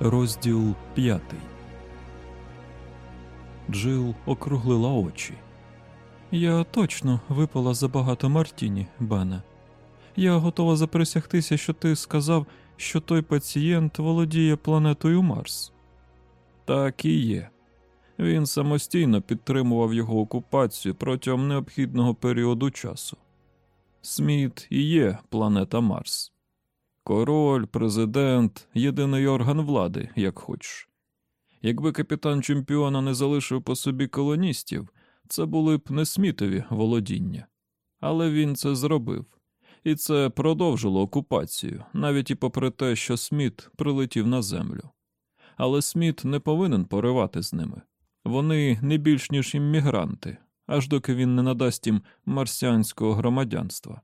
Розділ п'ятий. Джил округлила очі. Я точно випила забагато Мартіні, Бене. Я готова заприсягтися, що ти сказав, що той пацієнт володіє планетою Марс. Так і є. Він самостійно підтримував його окупацію протягом необхідного періоду часу. Сміт і є планета Марс. Король, президент, єдиний орган влади, як хочеш. Якби капітан чемпіона не залишив по собі колоністів, це були б не смітові володіння. Але він це зробив, і це продовжило окупацію, навіть і попри те, що Сміт прилетів на землю. Але Сміт не повинен поривати з ними. Вони не більш ніж іммігранти, аж доки він не надасть їм марсіанського громадянства.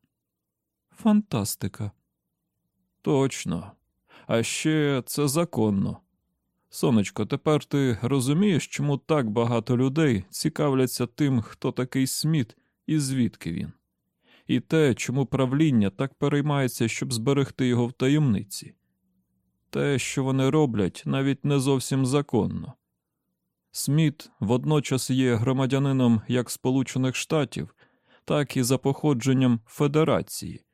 Фантастика. Точно. А ще це законно. Сонечко, тепер ти розумієш, чому так багато людей цікавляться тим, хто такий Сміт і звідки він, і те, чому правління так переймається, щоб зберегти його в таємниці. Те, що вони роблять, навіть не зовсім законно. Сміт водночас є громадянином як Сполучених Штатів, так і за походженням Федерації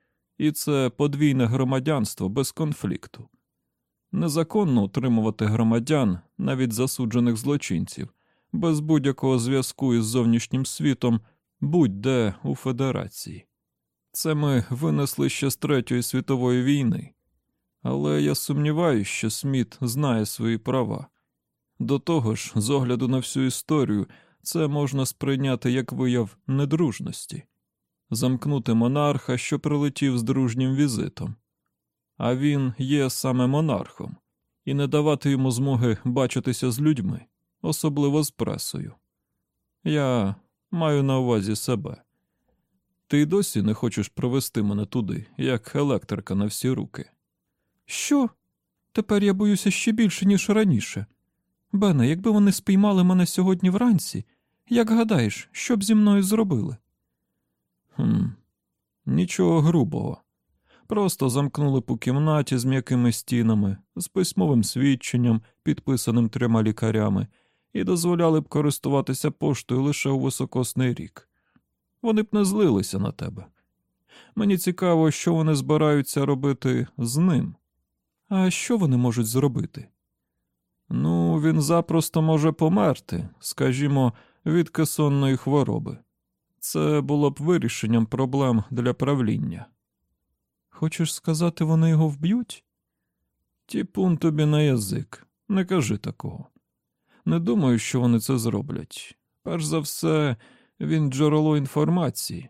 і це подвійне громадянство без конфлікту. Незаконно утримувати громадян, навіть засуджених злочинців, без будь-якого зв'язку із зовнішнім світом, будь-де у Федерації. Це ми винесли ще з Третьої світової війни, але я сумніваюся, що Сміт знає свої права. До того ж, з огляду на всю історію, це можна сприйняти як вияв недружності замкнути монарха, що прилетів з дружнім візитом. А він є саме монархом, і не давати йому змоги бачитися з людьми, особливо з пресою. Я маю на увазі себе. Ти й досі не хочеш провести мене туди, як електрика на всі руки. Що? Тепер я боюся ще більше, ніж раніше. Бене, якби вони спіймали мене сьогодні вранці, як гадаєш, що б зі мною зробили? Хм, Нічого грубого. Просто замкнули по кімнаті з м'якими стінами, з письмовим свідченням, підписаним трьома лікарями, і дозволяли б користуватися поштою лише у високосний рік. Вони б не злилися на тебе. Мені цікаво, що вони збираються робити з ним. А що вони можуть зробити? Ну, він запросто може померти, скажімо, від кесонної хвороби. Це було б вирішенням проблем для правління. Хочеш сказати, вони його вб'ють? Тіпун тобі на язик, не кажи такого. Не думаю, що вони це зроблять. Перш за все, він джерело інформації.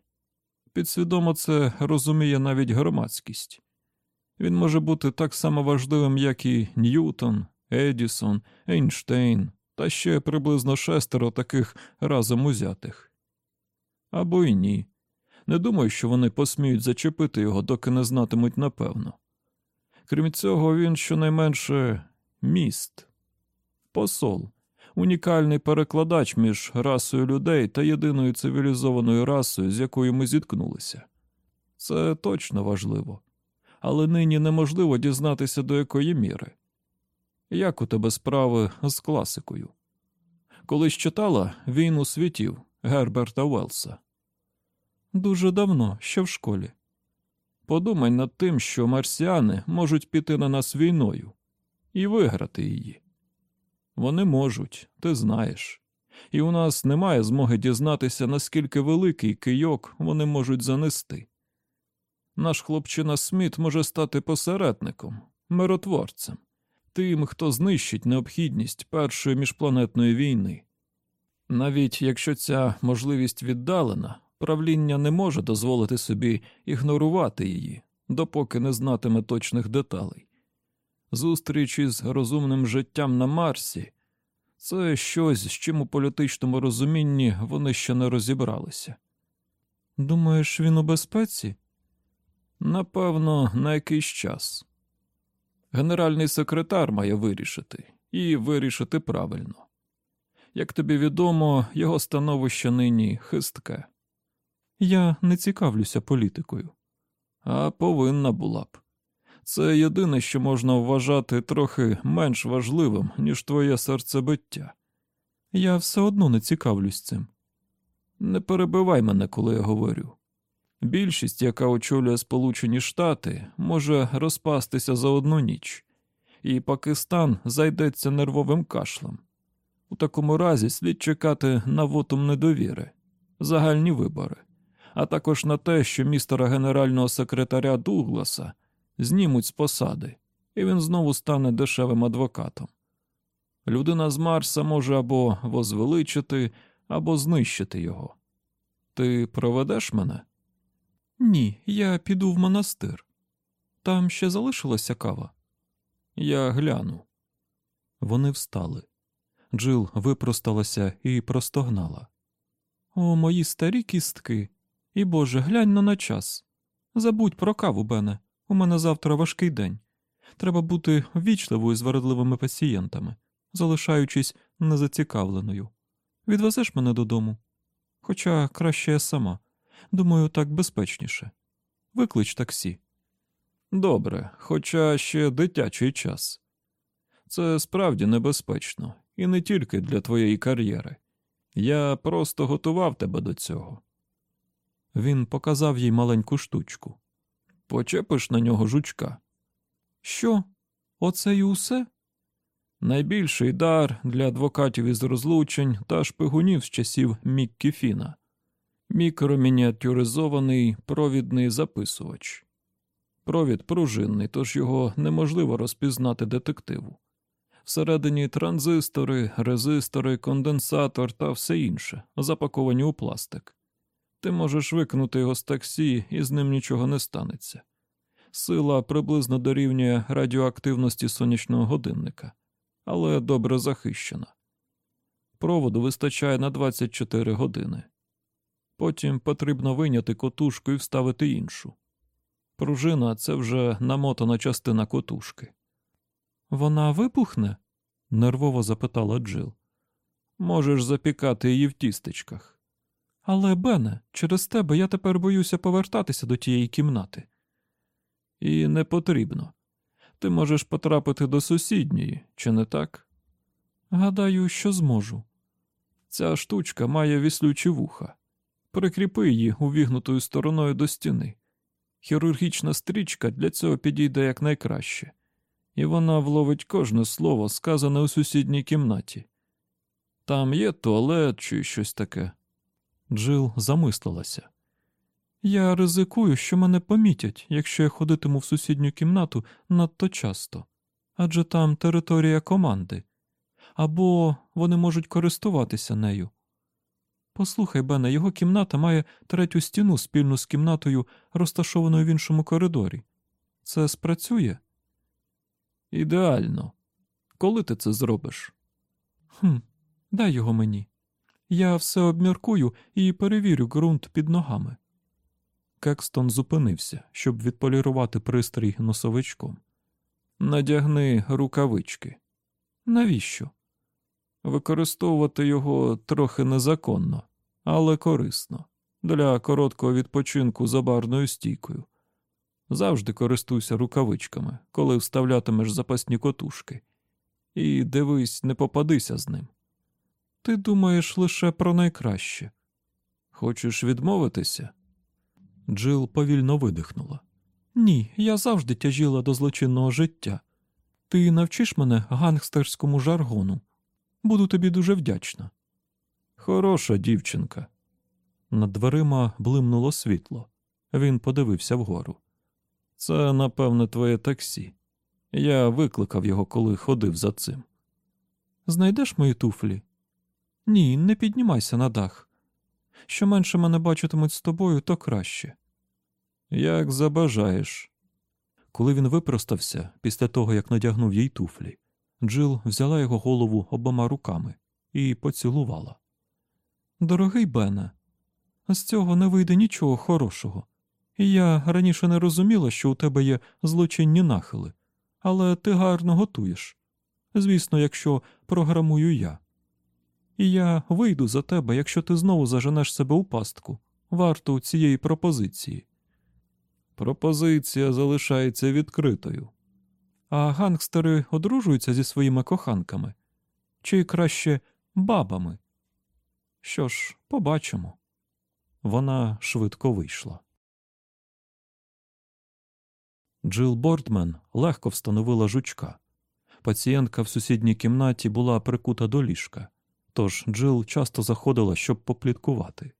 Підсвідомо це розуміє навіть громадськість. Він може бути так само важливим, як і Ньютон, Едісон, Ейнштейн та ще приблизно шестеро таких разом узятих або й ні. Не думаю, що вони посміють зачепити його, доки не знатимуть напевно. Крім цього, він щонайменше міст, посол, унікальний перекладач між расою людей та єдиною цивілізованою расою, з якою ми зіткнулися. Це точно важливо, але нині неможливо дізнатися до якої міри. Як у тебе справи з класикою? Колись читала війну світів Герберта Уелса? Дуже давно, ще в школі. Подумай над тим, що марсіани можуть піти на нас війною і виграти її. Вони можуть, ти знаєш, і у нас немає змоги дізнатися, наскільки великий кийок вони можуть занести. Наш хлопчина Сміт може стати посередником, миротворцем, тим, хто знищить необхідність першої міжпланетної війни. Навіть якщо ця можливість віддалена, правління не може дозволити собі ігнорувати її, допоки не знатиме точних деталей. Зустріч із розумним життям на Марсі це щось, з чим у політичному розумінні вони ще не розібралися. Думаєш, він у безпеці? Напевно, на якийсь час. Генеральний секретар має вирішити, і вирішити правильно. Як тобі відомо, його становище нині хистке. Я не цікавлюся політикою, а повинна була б. Це єдине, що можна вважати трохи менш важливим, ніж твоє серцебиття. Я все одно не цікавлюсь цим. Не перебивай мене, коли я говорю. Більшість, яка очолює Сполучені Штати, може розпастися за одну ніч, і Пакистан зайдеться нервовим кашлем. У такому разі слід чекати на вотум недовіри, загальні вибори, а також на те, що містера генерального секретаря Дугласа знімуть з посади, і він знову стане дешевим адвокатом. Людина з Марса може або возвеличити, або знищити його. Ти проведеш мене? Ні, я піду в монастир. Там ще залишилася кава. Я гляну. Вони встали. Джил випросталася і простогнала. О, мої старі кістки. І Боже, глянь на час. Забудь про каву, Бене. У мене завтра важкий день. Треба бути ввічливою з вередливими пацієнтами, залишаючись незацікавленою. Відвезеш мене додому? Хоча краще я сама. Думаю, так безпечніше. Виклич таксі. Добре, хоча ще дитячий час. Це справді небезпечно, і не тільки для твоєї кар'єри. Я просто готував тебе до цього. Він показав їй маленьку штучку. Почепиш на нього жучка. Що? Оце і усе? Найбільший дар для адвокатів із розлучень та шпигунів з часів Міккі Фіна. Мікромініатюризований провідний записувач. Провід пружинний, тож його неможливо розпізнати детективу. Всередині транзистори, резистори, конденсатор та все інше, запаковані у пластик. Ти можеш викинути його з таксі, і з ним нічого не станеться. Сила приблизно дорівнює радіоактивності сонячного годинника, але добре захищена. Проводу вистачає на 24 години. Потім потрібно виняти котушку і вставити іншу. Пружина це вже намотана частина котушки. Вона вибухне? нервово запитала Джил. Можеш запікати її в тістечках. Але, Бене, через тебе я тепер боюся повертатися до тієї кімнати. І не потрібно. Ти можеш потрапити до сусідньої, чи не так? Гадаю, що зможу. Ця штучка має віслючі вуха. Прикріпи її увігнутою стороною до стіни. Хірургічна стрічка для цього підійде якнайкраще, і вона вловить кожне слово, сказане у сусідній кімнаті. Там є туалет чи щось таке. Джил замислилася. Я ризикую, що мене помітять, якщо я ходитиму в сусідню кімнату надто часто, адже там територія команди, або вони можуть користуватися нею. Послухай, Бене, його кімната має третю стіну спільну з кімнатою, розташованою в іншому коридорі. Це спрацює? Ідеально. Коли ти це зробиш? Хм, дай його мені. Я все обміркую і перевірю ґрунт під ногами. Кекстон зупинився, щоб відполірувати пристрій носовичком. Надягни рукавички. Навіщо? Використовувати його трохи незаконно, але корисно для короткого відпочинку за барною стійкою. Завжди користуйся рукавичками, коли вставлятимеш запасні котушки. І дивись, не попадися з ним. Ти думаєш лише про найкраще. Хочеш відмовитися? Джил повільно видихнула. Ні, я завжди тяжіла до злочинного життя. Ти навчиш мене гангстерському жаргону. Буду тобі дуже вдячна. Хороша дівчинка. Над дверима блимнуло світло. Він подивився вгору. Це, напевне, твоє таксі. Я викликав його, коли ходив за цим. Знайдеш мої туфлі? Ні, не піднімайся на дах. Що менше мене бачитимуть з тобою, то краще. Як забажаєш. Коли він випростався після того, як надягнув їй туфлі, Джил взяла його голову обома руками і поцілувала. Дорогий Бене, з цього не вийде нічого хорошого. Я раніше не розуміла, що у тебе є злочинні нахили, але ти гарно готуєш. Звісно, якщо програмую я. І я вийду за тебе, якщо ти знову заженеш себе у пастку, варту цієї пропозиції. Пропозиція залишається відкритою. А гангстери одружуються зі своїми коханками чи краще бабами. Що ж, побачимо. Вона швидко вийшла. Джил Бордмен легко встановила жучка. Пацієнтка в сусідній кімнаті була прикута до ліжка, тож Джил часто заходила, щоб попліткувати.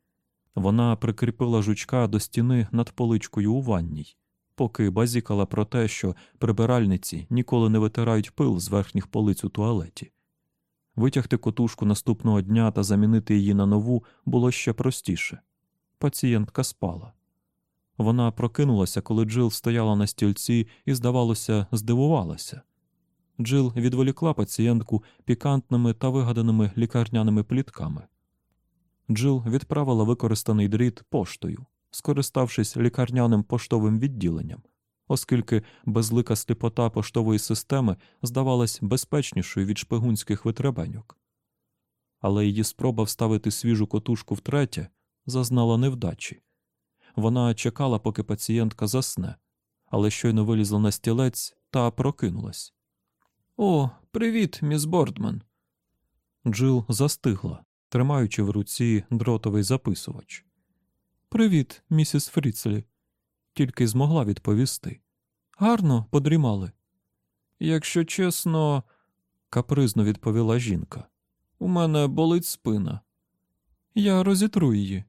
Вона прикріпила жучка до стіни над поличкою у ванній, поки базікала про те, що прибиральниці ніколи не витирають пил з верхніх полиць у туалеті. Витягти котушку наступного дня та замінити її на нову було ще простіше. Пацієнтка спала. Вона прокинулася, коли Джил стояла на стільці і, здавалося, здивувалася. Джил відволікла пацієнтку пікантними та вигаданими лікарняними плітками. Джил відправила використаний дріт поштою, скориставшись лікарняним поштовим відділенням, оскільки безлика сліпота поштової системи здавалась безпечнішою від шпигунських витребеньок. Але її спроба вставити свіжу котушку втретє зазнала невдачі. Вона чекала, поки пацієнтка засне, але щойно вилізла на стілець та прокинулась. О, привіт, міс Бордман. Джил застигла, тримаючи в руці дротовий записувач. Привіт, місіс Фріцлі. Тільки змогла відповісти. Гарно подрімали. Якщо чесно, капризно відповіла жінка. У мене болить спина. Я розітру її.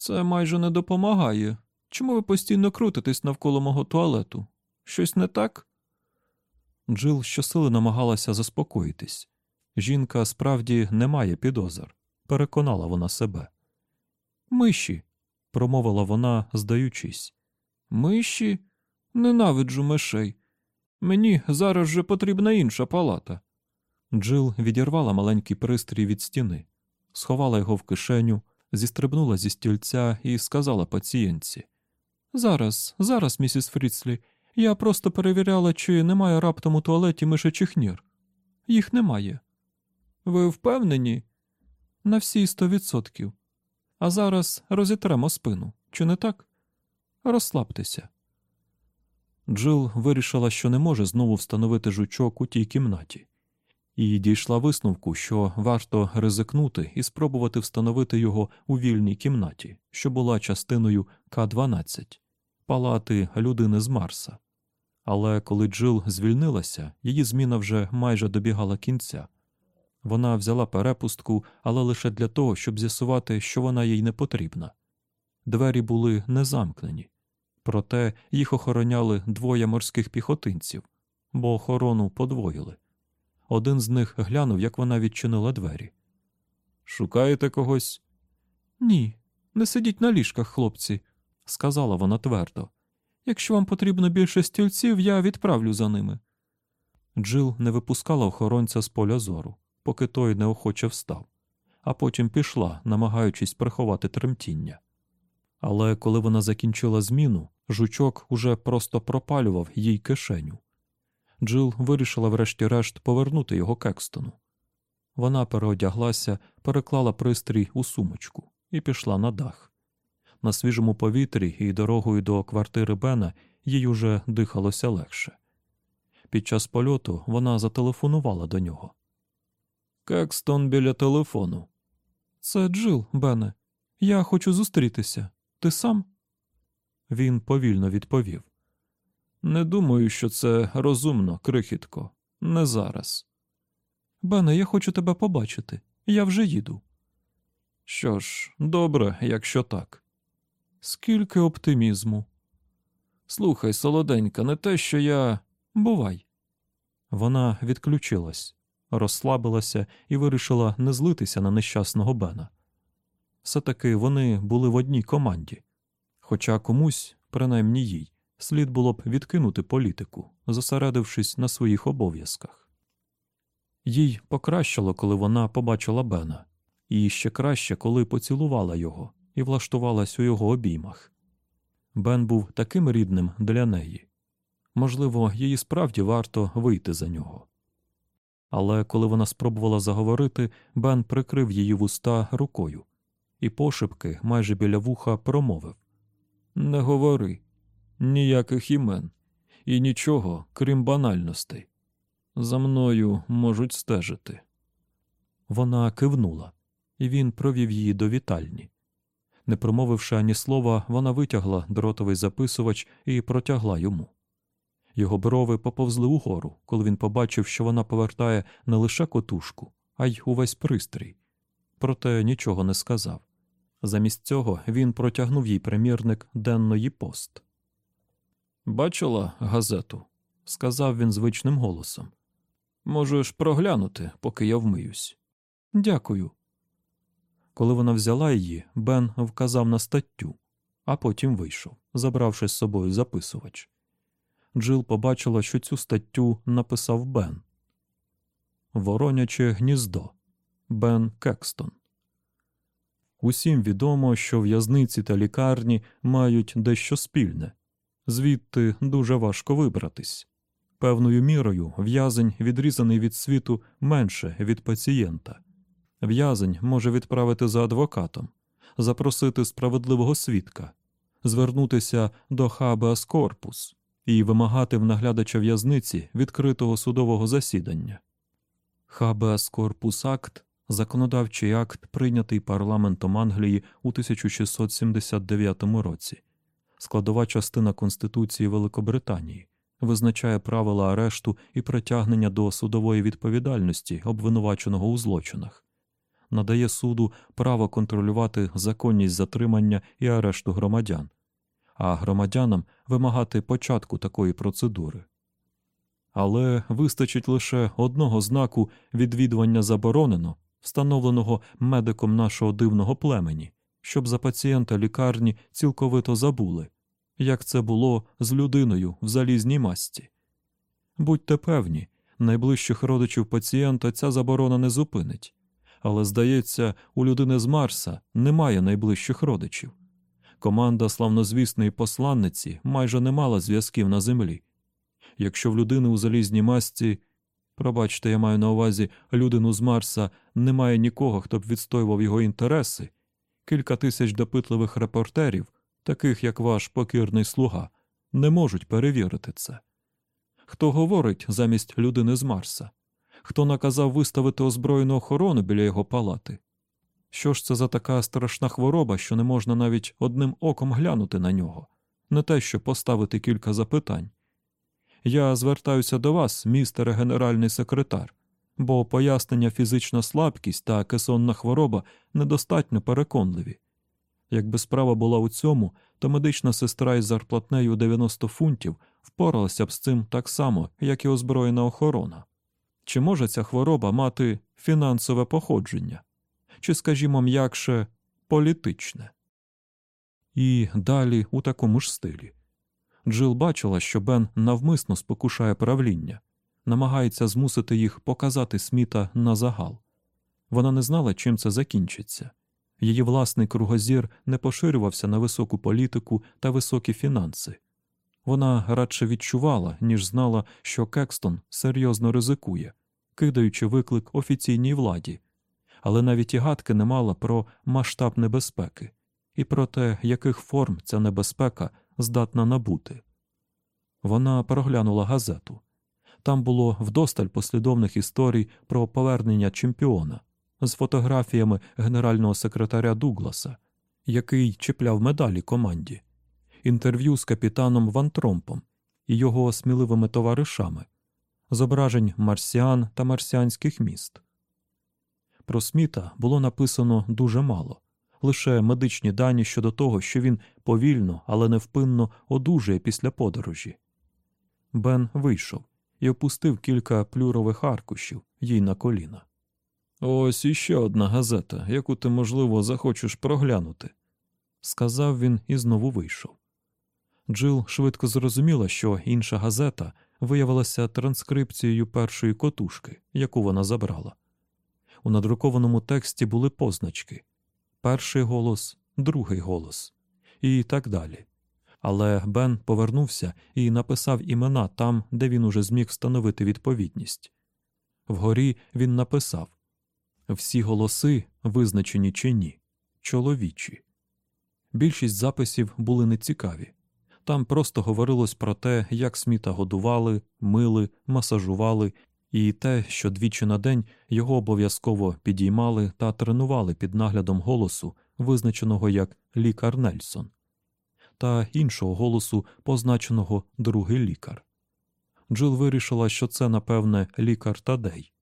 Це майже не допомагає. Чому ви постійно крутитесь навколо мого туалету? Щось не так? Джил щосили намагалася заспокоїтись. Жінка справді не має підозр, переконала вона себе. Миші, промовила вона, здаючись. Миші? Ненавиджу мишей. Мені зараз же потрібна інша палата. Джил відірвала маленький пристрій від стіни, сховала його в кишеню, зістрибнула зі стільця і сказала пацієнтці Зараз, зараз, місіс Фріцлі, я просто перевіряла, чи немає раптом у туалеті мишачих нір. Їх немає. Ви впевнені? На всі сто відсотків. А зараз розітремо спину, чи не так? Розслабтеся. Джил вирішила, що не може знову встановити жучок у тій кімнаті, і дійшла висновку, що варто ризикнути і спробувати встановити його у вільній кімнаті, що була частиною К-12, палати людини з Марса. Але коли Джил звільнилася, її зміна вже майже добігала кінця. Вона взяла перепустку, але лише для того, щоб з'ясувати, що вона їй не потрібна. Двері були не замкнені, проте їх охороняли двоє морських піхотинців, бо охорону подвоїли. Один з них глянув, як вона відчинила двері. Шукаєте когось? Ні, не сидіть на ліжках, хлопці, сказала вона твердо. Якщо вам потрібно більше стільців, я відправлю за ними. Джил не випускала охоронця з поля зору, поки той неохоче встав, а потім пішла, намагаючись приховати тремтіння. Але коли вона закінчила зміну, жучок уже просто пропалював їй кишеню. Джил вирішила врешті-решт повернути його Кекстону. Вона переодяглася, переклала пристрій у сумочку і пішла на дах. На свіжому повітрі і дорогою до квартири Бена їй уже дихалося легше. Під час польоту вона зателефонувала до нього. Кекстон біля телефону. Це Джил, Бене. Я хочу зустрітися. Ти сам? Він повільно відповів. Не думаю, що це розумно, крихітко. Не зараз. Бене, я хочу тебе побачити. Я вже їду. Що ж, добре, якщо так. Скільки оптимізму. Слухай, солоденька, не те, що я. Бувай. Вона відключилась, розслабилася і вирішила не злитися на нещасного Бена. Все таки вони були в одній команді, хоча комусь, принаймні їй, Слід було б відкинути політику, зосередившись на своїх обов'язках. Їй покращило, коли вона побачила Бена, і ще краще, коли поцілувала його і влаштувалась у його обіймах. Бен був таким рідним для неї. Можливо, їй справді варто вийти за нього. Але коли вона спробувала заговорити, Бен прикрив її вуста рукою і пошепки майже біля вуха промовив Не говори, ніяких імен і нічого, крім банальностей. За мною можуть стежити. Вона кивнула, і він провів її до вітальні. Не промовивши ані слова, вона витягла дротовий записувач і протягла йому. Його брови поповзли угору, коли він побачив, що вона повертає не лише котушку, а й увесь пристрій. Проте нічого не сказав. Замість цього він протягнув їй примірник денної пост. Бачила газету? сказав він звичним голосом. Можеш проглянути, поки я вмиюсь. Дякую. Коли вона взяла її, Бен вказав на статтю, а потім вийшов, забравши з собою записувач. Джил побачила, що цю статтю написав Бен. Вороняче гніздо Бен Кекстон. Усім відомо, що в'язниці та лікарні мають дещо спільне, звідти дуже важко вибратись. Певною мірою в'язень, відрізаний від світу, менше від пацієнта. В'язень може відправити за адвокатом, запросити справедливого свідка, звернутися до хабеас корпус і вимагати в наглядача в'язниці відкритого судового засідання. Хабеас корпус акт законодавчий акт, прийнятий парламентом Англії у 1679 році, складова частина Конституції Великобританії, визначає правила арешту і притягнення до судової відповідальності обвинуваченого у злочинах, надає суду право контролювати законність затримання і арешту громадян, а громадянам вимагати початку такої процедури. Але вистачить лише одного знаку відвідування заборонено встановленого медиком нашого дивного племені, щоб за пацієнта лікарні цілковито забули, як це було з людиною в залізній масці. Будьте певні, найближчих родичів пацієнта ця заборона не зупинить, але, здається, у людини з Марса немає найближчих родичів. Команда славнозвісної посланниці майже не мала зв'язків на землі. Якщо в людини у залізній масці Пробачте, я маю на увазі людину з Марса, немає нікого, хто б відстоював його інтереси. Кілька тисяч допитливих репортерів, таких як ваш покірний слуга, не можуть перевірити це. Хто говорить замість людини з Марса? Хто наказав виставити озброєну охорону біля його палати? Що ж це за така страшна хвороба, що не можна навіть одним оком глянути на нього, не те, що поставити кілька запитань? Я звертаюся до вас, містере генеральний секретар, бо пояснення фізична слабкість та кесонна хвороба недостатньо переконливі. Якби справа була у цьому, то медична сестра із зарплатнею 90 фунтів впоралася б з цим так само, як і озброєна охорона. Чи може ця хвороба мати фінансове походження, чи, скажімо, м'якше політичне? І далі у такому ж стилі. Джил бачила, що Бен навмисно спокушає правління, намагається змусити їх показати сміта на загал. Вона не знала, чим це закінчиться. Її власний кругозір не поширювався на високу політику та високі фінанси. Вона радше відчувала, ніж знала, що Кекстон серйозно ризикує, кидаючи виклик офіційній владі, але навіть і гадки не мала про масштаб небезпеки і про те, яких форм ця небезпека здатна набути. Вона проглянула газету. Там було вдосталь послідовних історій про повернення чемпіона з фотографіями генерального секретаря Дугласа, який чіпляв медалі команді, інтерв'ю з капітаном Ван Тромпом і його сміливими товаришами, зображень марсіан та марсіанських міст. Про Сміта було написано дуже мало лише медичні дані щодо того, що він повільно, але невпинно одужує після подорожі. Бен вийшов і опустив кілька плюрових аркушів їй на коліна. Ось іще одна газета, яку ти, можливо, захочеш проглянути, сказав він і знову вийшов. Джил швидко зрозуміла, що інша газета виявилася транскрипцією першої котушки, яку вона забрала. У надрукованому тексті були позначки перший голос, другий голос і так далі. Але Бен повернувся і написав імена там, де він уже зміг встановити відповідність. Вгорі він написав всі голоси, визначені чи ні, чоловічі. Більшість записів були нецікаві. Там просто говорилось про те, як сміта годували, мили, масажували, і те, що двічі на день його обов'язково підіймали та тренували під наглядом голосу, визначеного як лікар Нельсон, та іншого голосу, позначеного другий лікар. Джил вирішила, що це, напевне, лікар Тадей.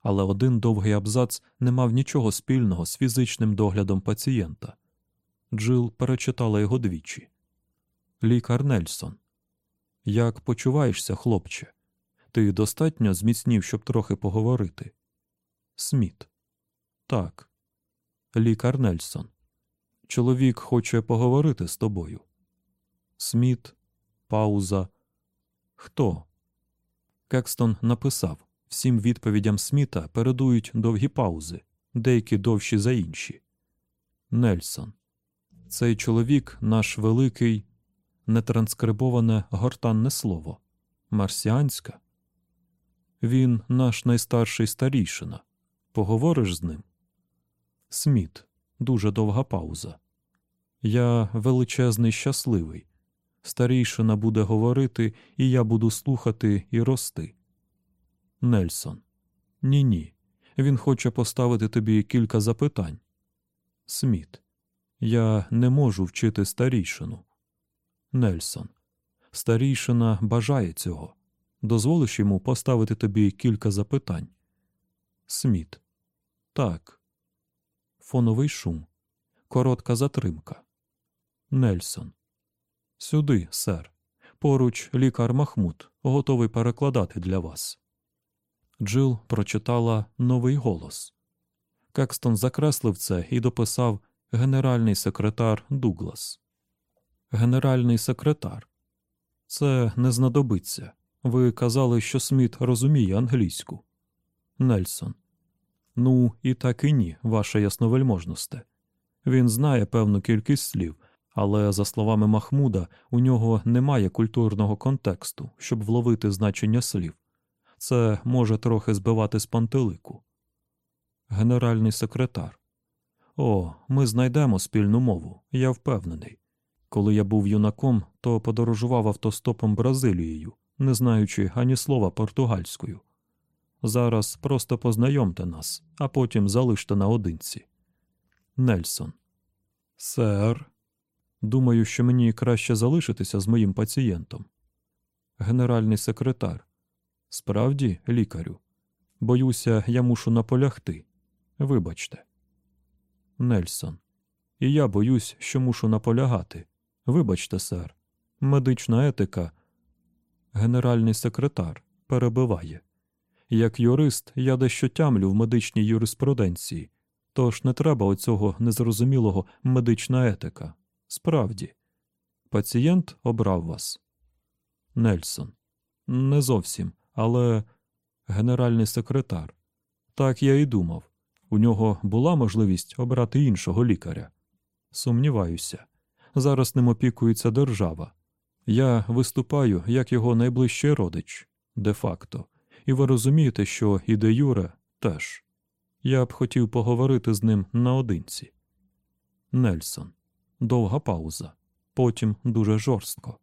Але один довгий абзац не мав нічого спільного з фізичним доглядом пацієнта. Джил перечитала його двічі. Лікар Нельсон. Як почуваєшся, хлопче? Ти достатньо зміцнів, щоб трохи поговорити? Сміт. Так. Лікар Нельсон. Чоловік хоче поговорити з тобою. Сміт. Пауза. Хто? Кекстон написав всім відповідям Сміта передують довгі паузи, деякі довші за інші. Нельсон. Цей чоловік наш великий, нетранскрибоване гортанне слово. Марсіанська. Він наш найстарший старійшина. Поговориш з ним? Сміт. Дуже довга пауза. Я величезний щасливий. Старійшина буде говорити, і я буду слухати і рости. Нельсон. Ні, ні. Він хоче поставити тобі кілька запитань. Сміт. Я не можу вчити старійшину. Нельсон. Старійшина бажає цього. Дозволиш йому поставити тобі кілька запитань. Сміт. Так. Фоновий шум. Коротка затримка. Нельсон. Сюди, сер. Поруч лікар Махмуд, готовий перекладати для вас. Джил прочитала новий голос. Кекстон закреслив це і дописав генеральний секретар Дуглас. Генеральний секретар. Це не знадобиться. Ви казали, що Сміт розуміє англійську. Нельсон. Ну, і так і ні, ваша ясновельможносте. Він знає певну кількість слів, але, за словами Махмуда, у нього немає культурного контексту, щоб вловити значення слів. Це може трохи збивати з пантелику. Генеральний секретар. О, ми знайдемо спільну мову, я впевнений. Коли я був юнаком, то подорожував автостопом Бразилією, не знаючи ані слова португальською. Зараз просто познайомте нас, а потім залиште наодинці. Нельсон. Сер. Думаю, що мені краще залишитися з моїм пацієнтом. Генеральний секретар. Справді, лікарю. Боюся, я мушу наполягти. Вибачте. Нельсон. І я боюсь, що мушу наполягати. Вибачте, сер. Медична етика. Генеральний секретар перебиває. Як юрист, я дещо тямлю в медичній юриспруденції, тож не треба оцього незрозумілого медична етика. Справді, пацієнт обрав вас. Нельсон. Не зовсім, але генеральний секретар. Так я і думав. У нього була можливість обрати іншого лікаря. Сумніваюся. Зараз ним опікується держава. Я виступаю як його найближчий родич, де-факто, і ви розумієте, що і де Юре теж. Я б хотів поговорити з ним наодинці. Нельсон. Довга пауза. Потім дуже жорстко.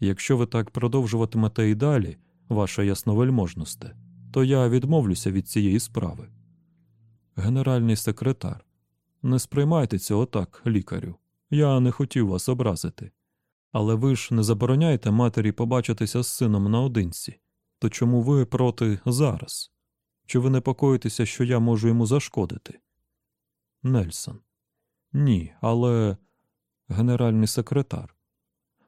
Якщо ви так продовжуватимете і далі, ваша ясновельможносте, то я відмовлюся від цієї справи. Генеральний секретар. Не сприймайте цього так, лікарю. Я не хотів вас образити. Але ви ж не забороняєте матері побачитися з сином наодинці. То чому ви проти зараз? Чи ви непокоїтеся, що я можу йому зашкодити? Нельсон. Ні, але. Генеральний секретар.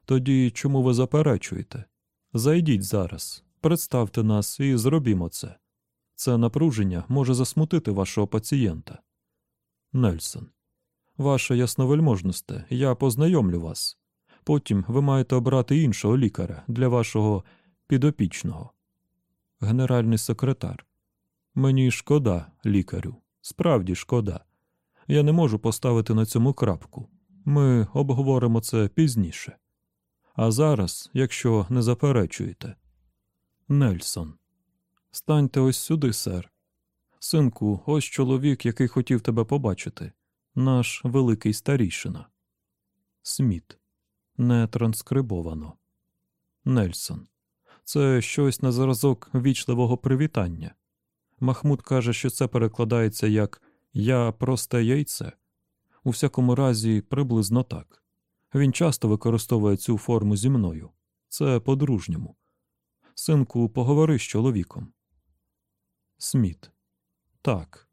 Тоді чому ви заперечуєте? Зайдіть зараз, представте нас і зробімо це. Це напруження може засмутити вашого пацієнта. Нельсон. Ваша ясновельможносте, я познайомлю вас. Потім ви маєте обрати іншого лікаря для вашого підопічного. Генеральний секретар. Мені шкода, лікарю. Справді шкода. Я не можу поставити на цьому крапку. Ми обговоримо це пізніше. А зараз, якщо не заперечуєте. Нельсон. Станьте ось сюди, сер. Синку, ось чоловік, який хотів тебе побачити. Наш великий старійшина. Сміт. Не транскрибовано. Нельсон. Це щось на зразок вічливого привітання. Махмуд каже, що це перекладається як Я просте яйце. У всякому разі, приблизно так. Він часто використовує цю форму зі мною. Це по-дружньому. Синку, поговори з чоловіком. Сміт. Так.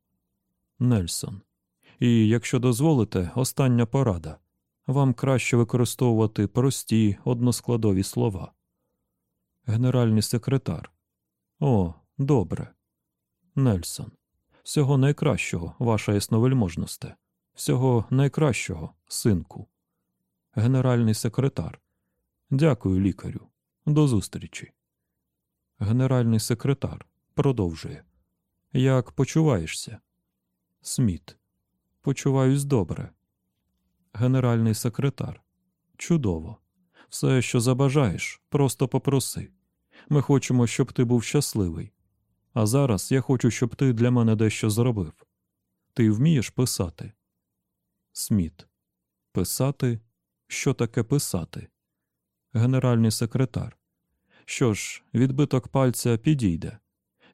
Нельсон. І якщо дозволите, остання порада. Вам краще використовувати прості односкладові слова. Генеральний секретар. О, добре. Нельсон. Всього найкращого, ваша ясновельможносте. Всього найкращого, синку. Генеральний секретар. Дякую, лікарю. До зустрічі. Генеральний секретар продовжує. Як почуваєшся? Сміт. Почуваюсь добре. Генеральний секретар. Чудово. Все, що забажаєш, просто попроси. Ми хочемо, щоб ти був щасливий. А зараз я хочу, щоб ти для мене дещо зробив. Ти вмієш писати? Сміт. Писати? Що таке писати? Генеральний секретар. Що ж, відбиток пальця підійде.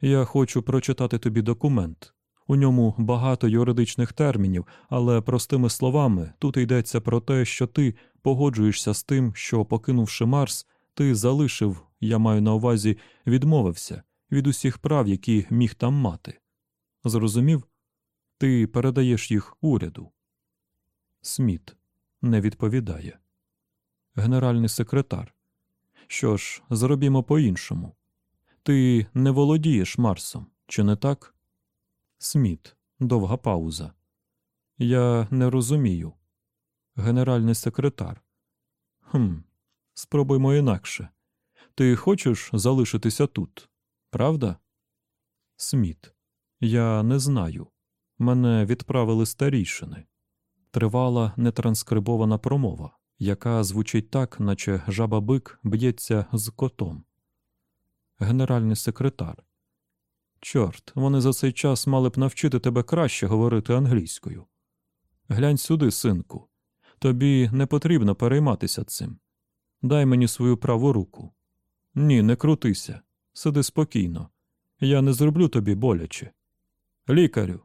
Я хочу прочитати тобі документ. У ньому багато юридичних термінів, але простими словами тут йдеться про те, що ти погоджуєшся з тим, що, покинувши Марс, ти залишив, я маю на увазі, відмовився від усіх прав, які міг там мати. Зрозумів? Ти передаєш їх уряду. Сміт не відповідає. Генеральний секретар. Що ж, зробімо по-іншому. Ти не володієш Марсом, чи не так? Сміт. Довга пауза. Я не розумію. Генеральний секретар. Хм, спробуймо інакше. Ти хочеш залишитися тут, правда? Сміт. Я не знаю. Мене відправили старійшини. Тривала нетранскрибована промова, яка звучить так, наче жаба бик б'ється з котом. Генеральний секретар. Чорт, вони за цей час мали б навчити тебе краще говорити англійською. Глянь сюди, синку. Тобі не потрібно перейматися цим. Дай мені свою праву руку. Ні, не крутися. Сиди спокійно. Я не зроблю тобі боляче. Лікарю,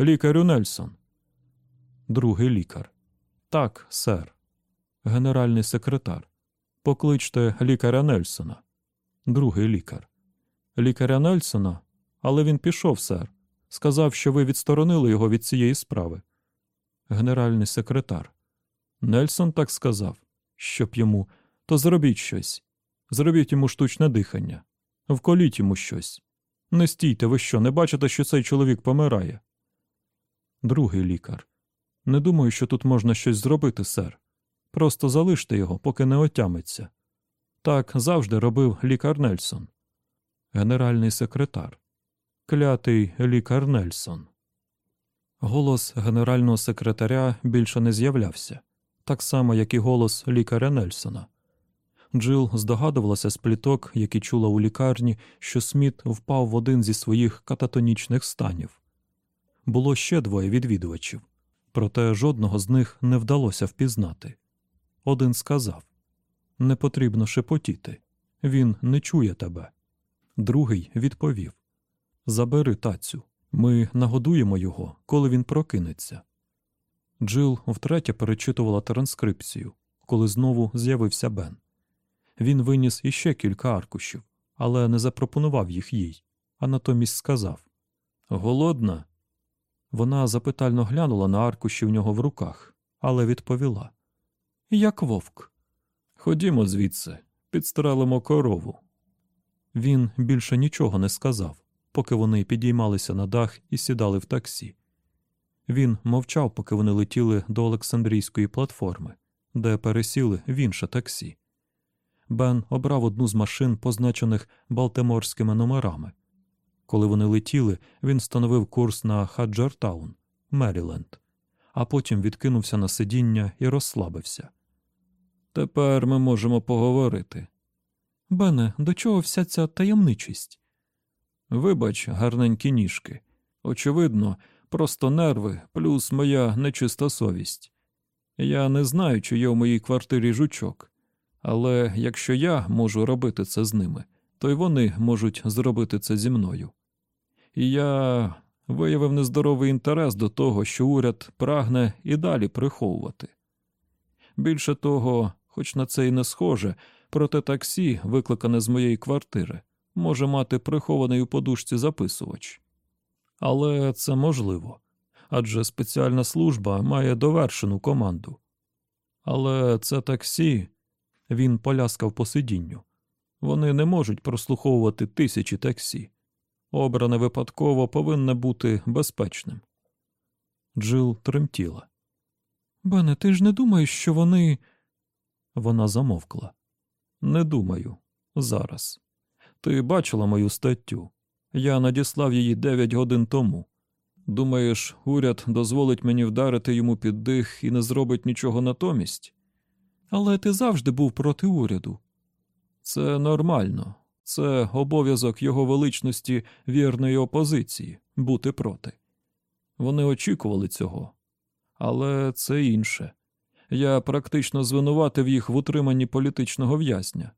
лікарю Нельсон. Другий лікар. Так, сер. Генеральний секретар. Покличте лікаря Нельсона. Другий лікар. Лікаря Нельсона але він пішов, сер. Сказав, що ви відсторонили його від цієї справи. Генеральний секретар. Нельсон так сказав, щоб йому. То зробіть щось. Зробіть йому штучне дихання. Вколіть йому щось. Не стійте, ви що, не бачите, що цей чоловік помирає? Другий лікар. Не думаю, що тут можна щось зробити, сер. Просто залиште його, поки не отямиться. Так завжди робив лікар Нельсон. Генеральний секретар клятий лікар Нельсон. Голос генерального секретаря більше не з'являвся, так само, як і голос лікаря Нельсона. Джил здогадувалася з пліток, які чула у лікарні, що Сміт впав в один зі своїх кататонічних станів. Було ще двоє відвідувачів, проте жодного з них не вдалося впізнати. Один сказав Не потрібно шепотіти, він не чує тебе. Другий відповів Забери тацю. Ми нагодуємо його, коли він прокинеться. Джил втретє перечитувала транскрипцію, коли знову з'явився Бен. Він виніс іще кілька аркушів, але не запропонував їх їй, а натомість сказав Голодна. Вона запитально глянула на аркуші в нього в руках, але відповіла Як вовк. Ходімо звідси, підстрелимо корову. Він більше нічого не сказав поки вони підіймалися на дах і сідали в таксі. Він мовчав, поки вони летіли до Олександрійської платформи, де пересіли в інше таксі. Бен обрав одну з машин, позначених балтиморськими номерами. Коли вони летіли, він встановив курс на Хаджартаун, Меріленд, а потім відкинувся на сидіння і розслабився. Тепер ми можемо поговорити. Бене, до чого вся ця таємничість? Вибач, гарненькі ніжки. Очевидно, просто нерви, плюс моя нечиста совість. Я не знаю, чи є в моїй квартирі жучок, але якщо я можу робити це з ними, то й вони можуть зробити це зі мною. І я виявив нездоровий інтерес до того, що уряд прагне і далі приховувати. Більше того, хоч на це й не схоже, проте таксі, викликане з моєї квартири, може мати прихований у подушці записувач. Але це можливо адже спеціальна служба має довершену команду. Але це таксі він поляскав по сидінню. Вони не можуть прослуховувати тисячі таксі. Обране випадково повинне бути безпечним. Джил тремтіла. Бене, ти ж не думаєш, що вони. Вона замовкла. Не думаю. Зараз. Ти бачила мою статтю. Я надіслав її дев'ять годин тому. Думаєш, уряд дозволить мені вдарити йому під дих і не зробить нічого натомість? Але ти завжди був проти уряду. Це нормально. Це обов'язок його величності вірної опозиції бути проти. Вони очікували цього. Але це інше. Я практично звинуватив їх в утриманні політичного в'язня,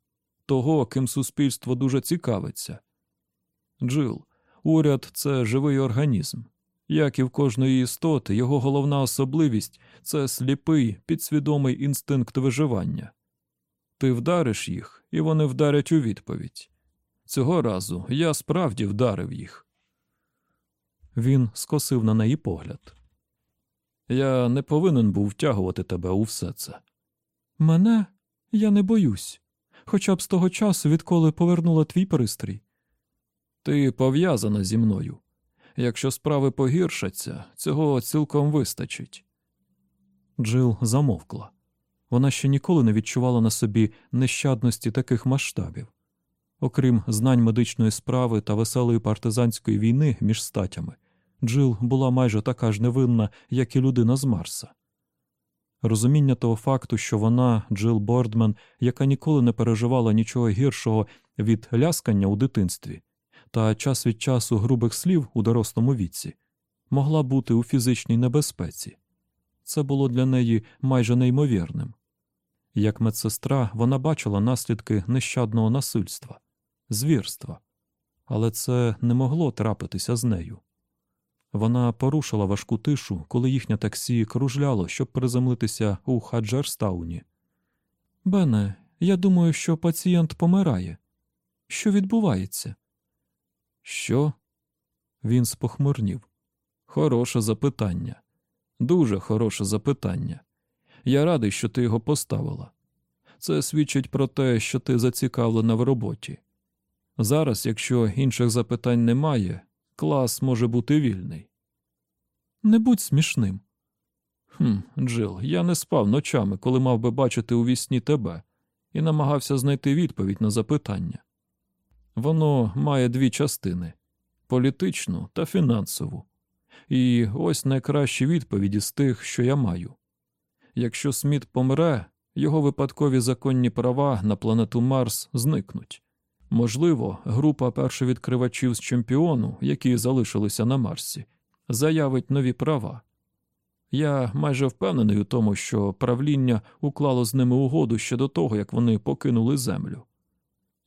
того, ким суспільство дуже цікавиться. Джил, уряд це живий організм. Як і в кожної істоти, його головна особливість це сліпий, підсвідомий інстинкт виживання. Ти вдариш їх, і вони вдарять у відповідь. Цього разу я справді вдарив їх. Він скосив на неї погляд. Я не повинен був втягувати тебе у все це. Мене я не боюсь, хоча б з того часу, відколи повернула твій пристрій. Ти пов'язана зі мною. Якщо справи погіршаться, цього цілком вистачить. Джил замовкла. Вона ще ніколи не відчувала на собі нещадності таких масштабів. Окрім знань медичної справи та веселої партизанської війни між статями, Джил була майже така ж невинна, як і людина з Марса. Розуміння того факту, що вона, Джил Бордмен, яка ніколи не переживала нічого гіршого від ляскання у дитинстві, та час від часу грубих слів у дорослому віці, могла бути у фізичній небезпеці. Це було для неї майже неймовірним. Як медсестра вона бачила наслідки нещадного насильства, звірства, але це не могло трапитися з нею. Вона порушила важку тишу, коли їхнє таксі кружляло, щоб приземлитися у Хаджарстауні. Бене, я думаю, що пацієнт помирає. Що відбувається? Що? Він спохмурнів. Хороше запитання. Дуже хороше запитання. Я радий, що ти його поставила. Це свідчить про те, що ти зацікавлена в роботі. Зараз, якщо інших запитань немає, клас може бути вільний. Не будь смішним. «Хм, Джил, я не спав ночами, коли мав би бачити у вісні тебе, і намагався знайти відповідь на запитання. Воно має дві частини політичну та фінансову. І ось найкращі відповіді з тих, що я маю. Якщо Сміт помре, його випадкові законні права на планету Марс зникнуть. Можливо, група першовідкривачів з чемпіону, які залишилися на Марсі, заявить нові права. Я майже впевнений у тому, що правління уклало з ними угоду ще до того, як вони покинули Землю.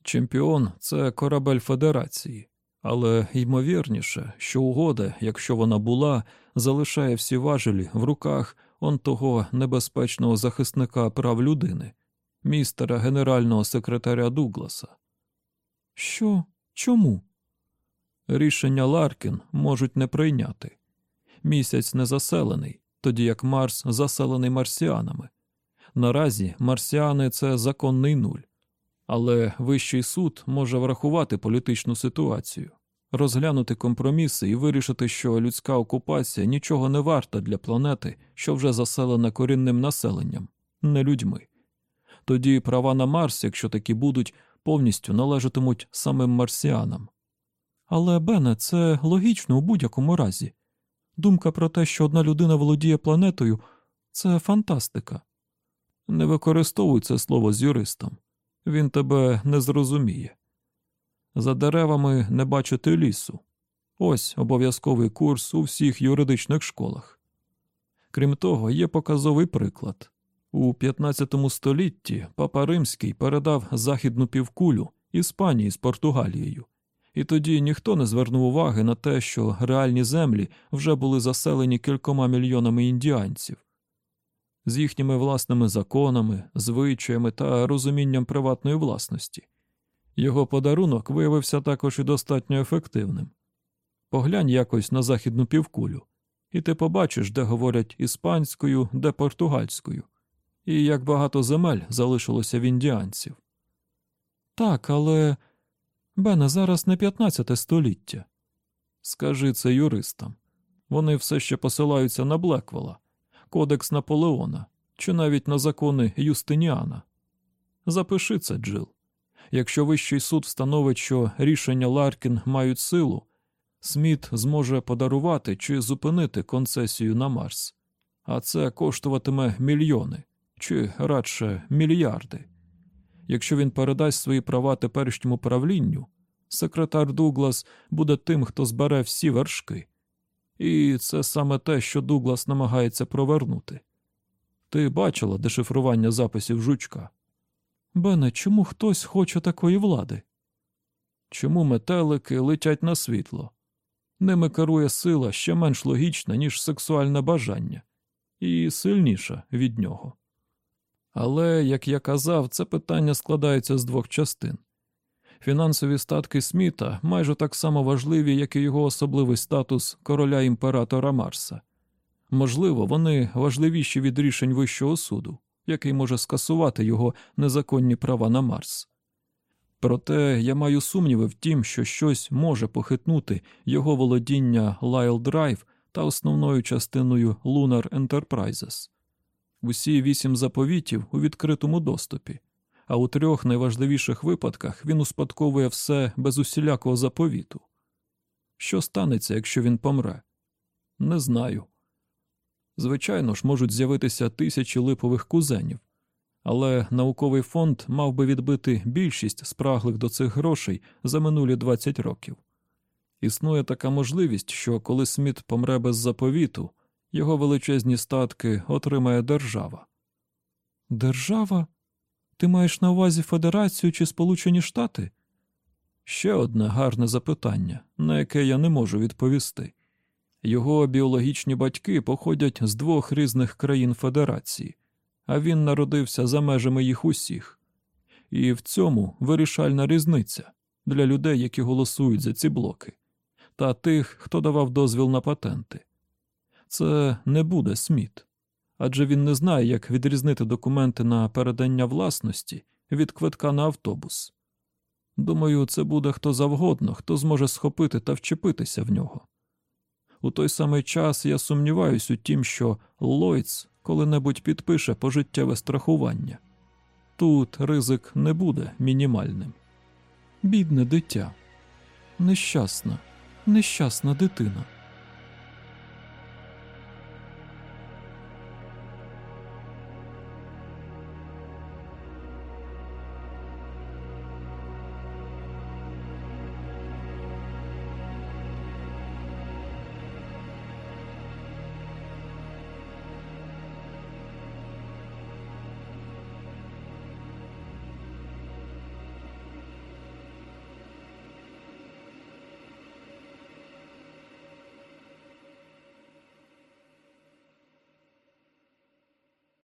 Чемпіон це корабель Федерації, але ймовірніше, що угода, якщо вона була, залишає всі важелі в руках он того небезпечного захисника прав людини, містера генерального секретаря Дугласа. Що? Чому? Рішення Ларкін можуть не прийняти. Місяць не заселений, тоді як Марс заселений марсіанами. Наразі марсіани це законний нуль. Але Вищий суд може врахувати політичну ситуацію, розглянути компроміси і вирішити, що людська окупація нічого не варта для планети, що вже заселена корінним населенням, не людьми. Тоді права на Марс, якщо такі будуть, повністю належатимуть самим марсіанам. Але Бене, це логічно у будь-якому разі. Думка про те, що одна людина володіє планетою, це фантастика. Не використовуй це слово з юристом. Він тебе не зрозуміє. За деревами не бачити лісу. Ось обов'язковий курс у всіх юридичних школах. Крім того, є показовий приклад. У 15 столітті папа Римський передав західну півкулю Іспанії з Португалією, і тоді ніхто не звернув уваги на те, що реальні землі вже були заселені кількома мільйонами індіанців. З їхніми власними законами, звичаями та розумінням приватної власності. Його подарунок виявився також і достатньо ефективним. Поглянь якось на західну півкулю, і ти побачиш, де говорять іспанською, де португальською, і як багато земель залишилося в індіанців. Так, але Бене, зараз не 15 століття. Скажи це юристам. Вони все ще посилаються на Блеквела, Кодекс Наполеона чи навіть на закони Юстиніана. Запиши це, Джил. Якщо Вищий суд встановить, що рішення Ларкін мають силу, Сміт зможе подарувати чи зупинити концесію на Марс, а це коштуватиме мільйони чи радше мільярди. Якщо він передасть свої права теперішньому правлінню, секретар Дуглас буде тим, хто збере всі вершки. І це саме те, що Дуглас намагається провернути. Ти бачила дешифрування записів жучка? Бене, чому хтось хоче такої влади? Чому метелики летять на світло? Ними керує сила ще менш логічна, ніж сексуальне бажання, і сильніша від нього. Але, як я казав, це питання складається з двох частин. Фінансові статки Сміта майже так само важливі, як і його особливий статус короля імператора Марса. Можливо, вони важливіші від рішень Вищого суду, який може скасувати його незаконні права на Марс. Проте я маю сумніви в тім, що щось може похитнути його володіння Lyle Drive та основною частиною Lunar Enterprises. Усі вісім заповітів у відкритому доступі, а у трьох найважливіших випадках він успадковує все без усілякого заповіту. Що станеться, якщо він помре? Не знаю. Звичайно ж, можуть з'явитися тисячі липових кузенів, але науковий фонд мав би відбити більшість спраглих до цих грошей за минулі 20 років. Існує така можливість, що коли Сміт помре без заповіту, його величезні статки отримає держава. Держава? Ти маєш на увазі Федерацію чи Сполучені Штати? Ще одне гарне запитання, на яке я не можу відповісти. Його біологічні батьки походять з двох різних країн Федерації, а він народився за межами їх усіх. І в цьому вирішальна різниця для людей, які голосують за ці блоки, та тих, хто давав дозвіл на патенти. Це не буде Сміт, адже він не знає, як відрізнити документи на передання власності від квитка на автобус. Думаю, це буде хто завгодно, хто зможе схопити та вчепитися в нього. У той самий час я сумніваюсь у тім, що Ллойдс коли-небудь підпише пожиттєве страхування. Тут ризик не буде мінімальним. Бідне дитя, нещасна, нещасна дитина.